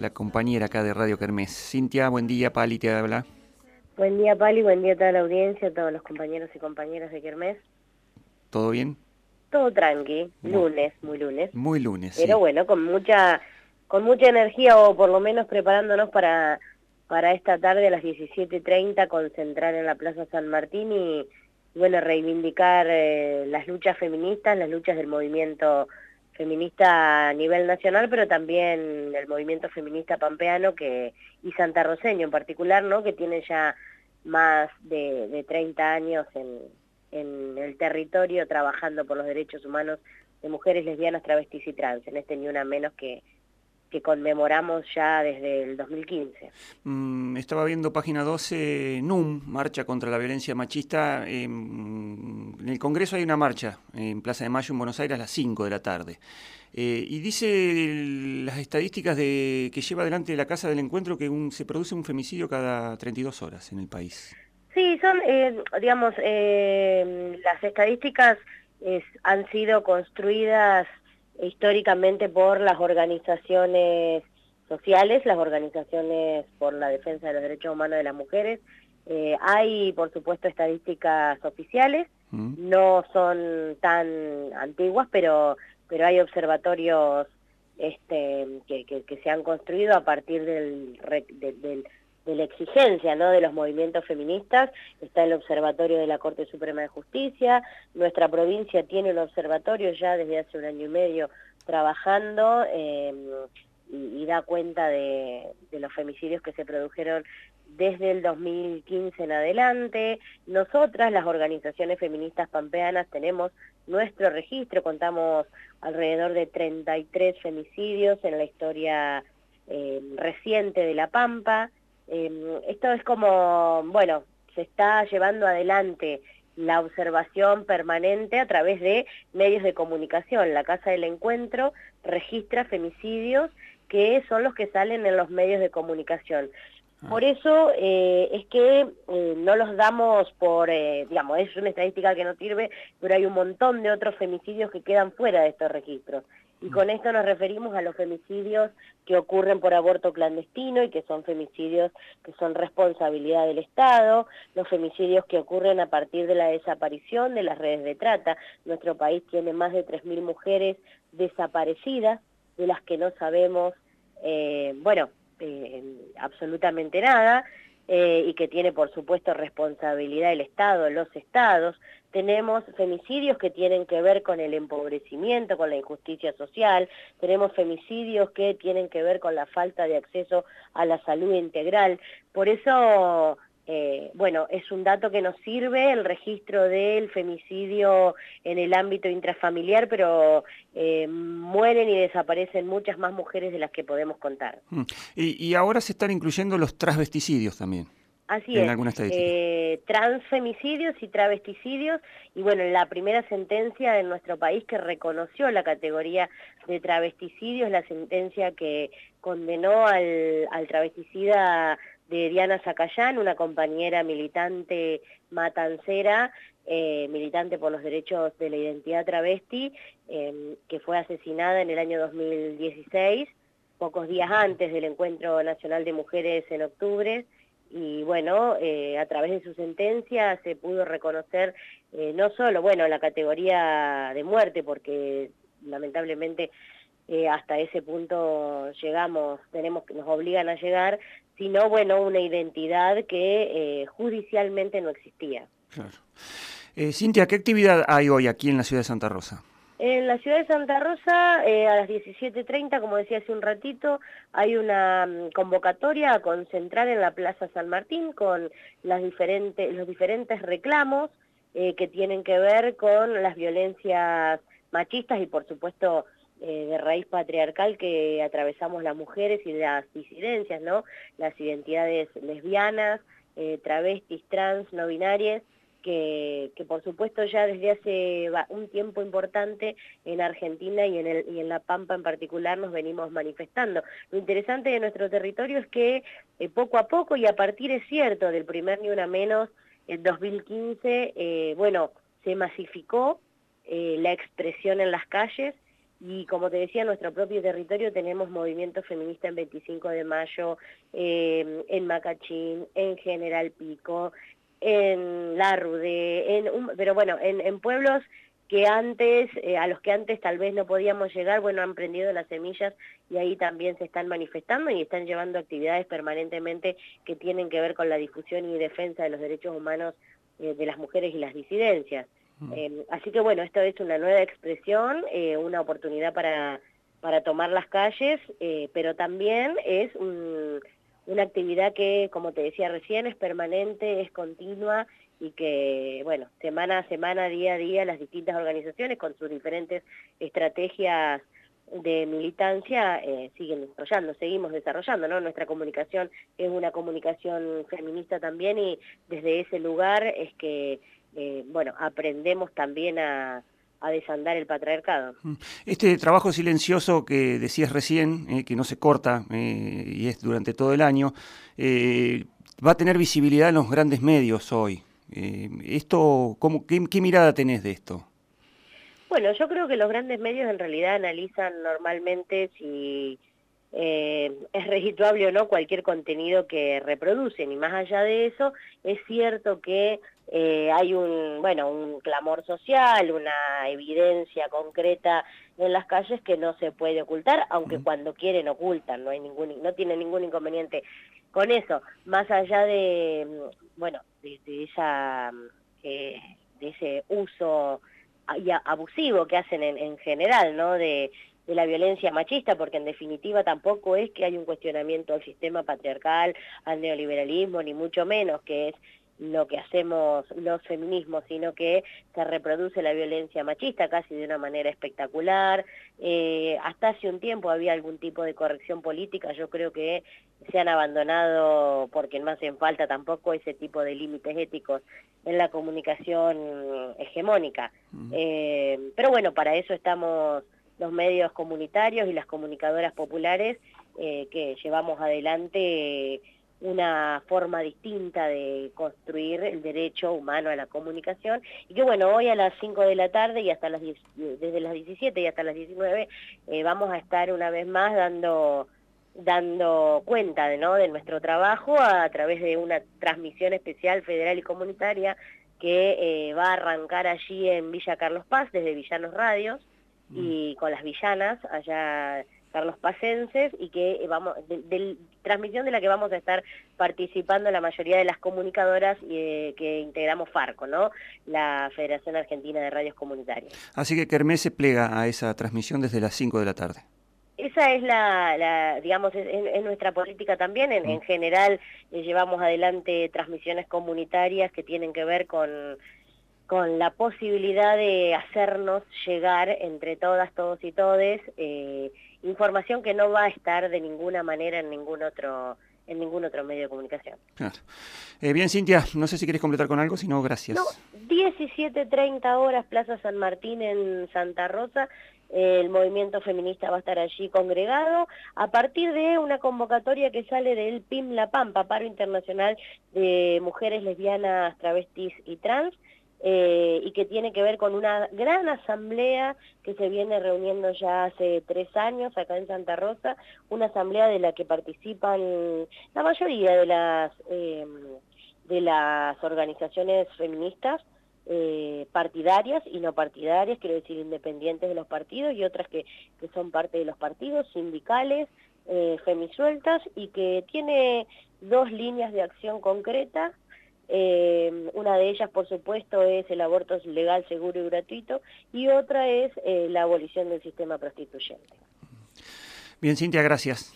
la compañera acá de Radio Kermés. Cintia, buen día, Pali te habla. Buen día, Pali, buen día a toda la audiencia, a todos los compañeros y compañeras de Kermés. ¿Todo bien? Todo tranqui, lunes, muy lunes. Muy lunes, Pero bueno, con mucha con mucha energía o por lo menos preparándonos para, para esta tarde a las 17.30 concentrar en la Plaza San Martín y, bueno, reivindicar eh, las luchas feministas, las luchas del movimiento feminista a nivel nacional, pero también el movimiento feminista pampeano que, y santarroseño en particular, ¿no? que tiene ya más de, de 30 años en, en el territorio trabajando por los derechos humanos de mujeres lesbianas, travestis y trans, en este ni una menos que que conmemoramos ya desde el 2015. Mm, estaba viendo página 12, NUM, Marcha contra la Violencia Machista. en el Congreso hay una marcha en Plaza de Mayo en Buenos Aires a las 5 de la tarde. Eh, y dice las estadísticas de que lleva adelante la Casa del Encuentro que se produce un femicidio cada 32 horas en el país. Sí, son, eh, digamos, eh, las estadísticas han sido construidas históricamente por las organizaciones sociales, las organizaciones por la defensa de los derechos humanos de las mujeres. Eh, hay, por supuesto, estadísticas oficiales, mm. no son tan antiguas, pero, pero hay observatorios este, que, que, se han construido a partir del, del de la exigencia ¿no? de los movimientos feministas, está el Observatorio de la Corte Suprema de Justicia, nuestra provincia tiene un observatorio ya desde hace un año y medio trabajando em, y, da cuenta de, de, los femicidios que se produjeron desde el 2015 en adelante. Nosotras, las organizaciones feministas pampeanas, tenemos nuestro registro, contamos alrededor de 33 femicidios en la historia eh, reciente de La Pampa, Em, esto es como, bueno, se está llevando adelante la observación permanente a través de medios de comunicación. La Casa del Encuentro registra femicidios que son los que salen en los medios de comunicación. Ah. Por eso eh, es que eh, no los damos por, eh, digamos, es una estadística que no sirve, pero hay un montón de otros femicidios que quedan fuera de estos registros. Y con esto nos referimos a los femicidios que ocurren por aborto clandestino y que son femicidios que son responsabilidad del Estado, los femicidios que ocurren a partir de la desaparición de las redes de trata. Nuestro país tiene más de 3.000 mujeres desaparecidas, de las que no sabemos, eh, bueno, eh, absolutamente nada, eh, y que tiene por supuesto responsabilidad el Estado, los Estados. Tenemos femicidios que tienen que ver con el empobrecimiento, con la injusticia social, tenemos femicidios que tienen que ver con la falta de acceso a la salud integral. Por eso eh, bueno, es un dato que nos sirve el registro del femicidio en el ámbito intrafamiliar, pero eh, mueren y desaparecen muchas más mujeres de las que podemos contar. Mm. Y, ahora se están incluyendo los transvesticidios también. Así es, eh, transfemicidios y travesticidios, y bueno, la primera sentencia en nuestro país que reconoció la categoría de travesticidio es la sentencia que condenó al, al travesticida de Diana Zacayán, una compañera militante matancera, eh, militante por los derechos de la identidad travesti, em, que fue asesinada en el año 2016, pocos días antes del Encuentro Nacional de Mujeres en octubre, y bueno, eh, a través de su sentencia se pudo reconocer eh, no solo, bueno, la categoría de muerte, porque lamentablemente hasta ese punto llegamos, tenemos nos obligan a llegar, sino, bueno, una identidad que eh, judicialmente no existía. Claro. Eh, Cintia, ¿qué actividad hay hoy aquí en la ciudad de Santa Rosa? En la ciudad de Santa Rosa, eh, a las 17.30, como decía hace un ratito, hay una mm, convocatoria a concentrar en la Plaza San Martín con los diferentes reclamos que tienen que ver con las violencias machistas y, por supuesto, eh, de raíz patriarcal que atravesamos las mujeres y las disidencias, ¿no? Las identidades lesbianas, eh, travestis, trans, no binarias, que, por supuesto ya desde hace un tiempo importante en Argentina y en, el, y en La Pampa en particular nos venimos manifestando. Lo interesante de nuestro territorio es que eh, poco a poco y a partir, es cierto, del primer Ni Una Menos en 2015, bueno, se masificó la expresión en las calles, y como te decía, en nuestro propio territorio tenemos movimiento feminista en 25 de mayo, eh, en Macachín, en General Pico, en La Rude, en pero bueno, en, pueblos que antes, eh, a los que antes tal vez no podíamos llegar, bueno, han prendido las semillas y ahí también se están manifestando y están llevando actividades permanentemente que tienen que ver con la difusión y defensa de los derechos humanos eh, de las mujeres y las disidencias. Mm. Em, así que bueno, esto es una nueva expresión, eh, una oportunidad para, para tomar las calles, pero también es una actividad que, como te decía recién, es permanente, es continua y que, bueno, semana a semana, día a día, las distintas organizaciones con sus diferentes estrategias de militancia eh, siguen desarrollando, seguimos desarrollando. Nuestra comunicación es una comunicación feminista también y desde ese lugar es que, eh, bueno, aprendemos también a, desandar el patriarcado. Este trabajo silencioso que decías recién, eh, que no se corta y es durante todo el año, va a tener visibilidad en los grandes medios hoy. esto, ¿cómo, qué mirada tenés de esto? Bueno, yo creo que los grandes medios en realidad analizan normalmente si eh, es registrable o no cualquier contenido que reproducen y más allá de eso es cierto que eh, hay un bueno un clamor social una evidencia concreta en las calles que no se puede ocultar aunque cuando quieren ocultan no hay ningún no tiene ningún inconveniente con eso más allá de bueno de, esa eh, de ese uso y abusivo que hacen en, general, ¿no? De, de la violencia machista, porque en definitiva tampoco es que hay un cuestionamiento al sistema patriarcal, al neoliberalismo, ni mucho menos, que es lo que hacemos los feminismos, sino que se reproduce la violencia machista casi de una manera espectacular. Eh, hasta hace un tiempo había algún tipo de corrección política, yo creo que se han abandonado porque no hacen falta tampoco ese tipo de límites éticos en la comunicación hegemónica. Eh, pero bueno, para eso estamos los medios comunitarios y las comunicadoras populares eh, que llevamos adelante una forma distinta de construir el derecho humano a la comunicación y que bueno, hoy a las 5 de la tarde y hasta las desde las 17 y hasta las 19 eh, vamos a estar una vez más dando dando cuenta de, ¿no? de nuestro trabajo a, través de una transmisión especial federal y comunitaria que eh, va a arrancar allí en Villa Carlos Paz desde Villanos Radios y mm. con las villanas allá Carlos Pacenses y que eh, vamos de, transmisión de la que vamos a estar participando la mayoría de las comunicadoras eh, que integramos Farco, ¿no? La Federación Argentina de Radios Comunitarias. Así que Kermés se plega a esa transmisión desde las 5 de la tarde. Esa es la, digamos, es, nuestra política también. En, mm. general eh, llevamos adelante transmisiones comunitarias que tienen que ver con con la posibilidad de hacernos llegar entre todas, todos y todes eh, información que no va a estar de ninguna manera en ningún otro en ningún otro medio de comunicación. Eh, bien, Cintia, no sé si quieres completar con algo, si no, gracias. No, 17.30 horas, Plaza San Martín en Santa Rosa, el movimiento feminista va a estar allí congregado, a partir de una convocatoria que sale del PIM La Pampa, Paro Internacional de Mujeres Lesbianas, Travestis y Trans, eh, y que tiene que ver con una gran asamblea que se viene reuniendo ya hace tres años acá en Santa Rosa, una asamblea de la que participan la mayoría de las, eh, de las organizaciones feministas, eh, partidarias y no partidarias, quiero decir independientes de los partidos y otras que, que son parte de los partidos, sindicales, femisueltas y que tiene dos líneas de acción concretas eh, una de ellas, por supuesto, es el aborto legal, seguro y gratuito, y otra es eh, la abolición del sistema prostituyente. Bien, Cintia, gracias.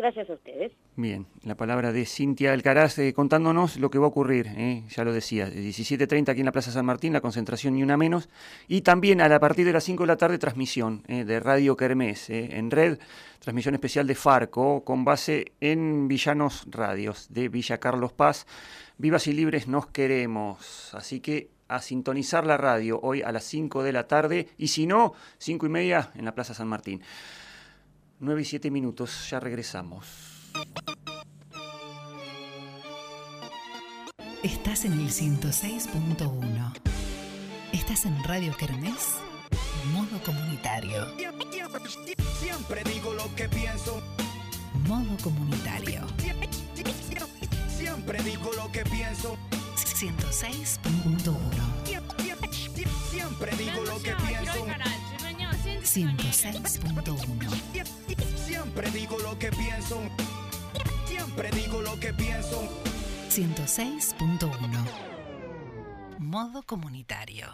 Gracias a ustedes. Bien, la palabra de Cintia Alcaraz eh, contándonos lo que va a ocurrir, eh, ya lo decía, 17.30 aquí en la Plaza San Martín, la concentración ni una menos, y también a, partir de las 5 de la tarde transmisión eh, de Radio Kermés, en red, transmisión especial de Farco, con base en Villanos Radios de Villa Carlos Paz. Vivas y libres nos queremos, así que a sintonizar la radio hoy a las 5 de la tarde, y si no, 5 y media en la Plaza San Martín. 9 y 7 minutos, ya regresamos. Estás en el 106.1. Estás en Radio Kermés, modo comunitario. Siempre digo lo que pienso. Modo comunitario. Siempre digo lo que pienso. 106.1 Siempre digo lo que pienso. 106.1 Siempre digo lo que pienso. Siempre digo lo que pienso. 106.1 Modo comunitario.